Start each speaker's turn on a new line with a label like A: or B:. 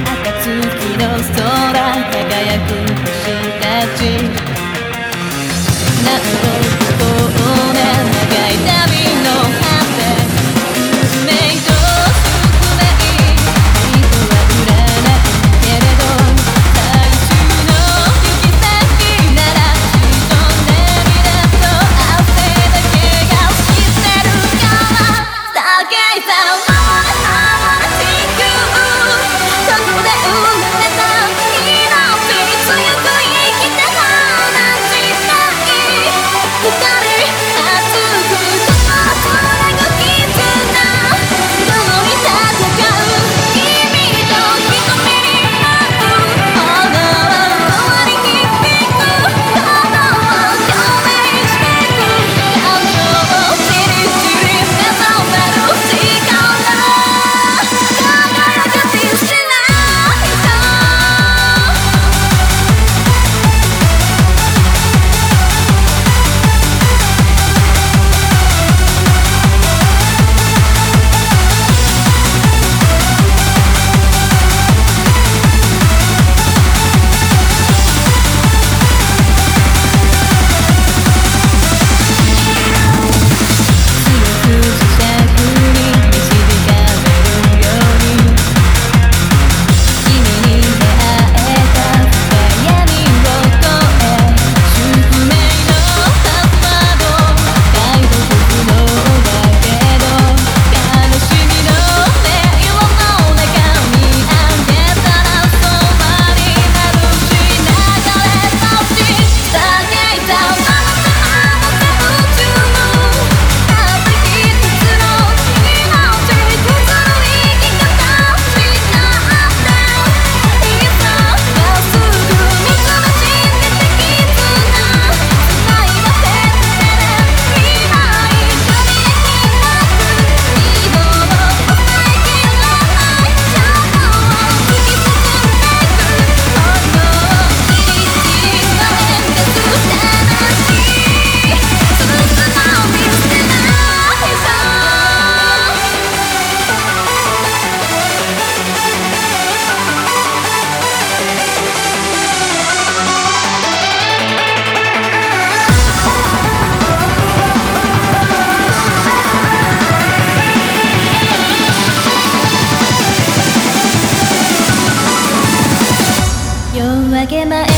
A: 暁の空影ま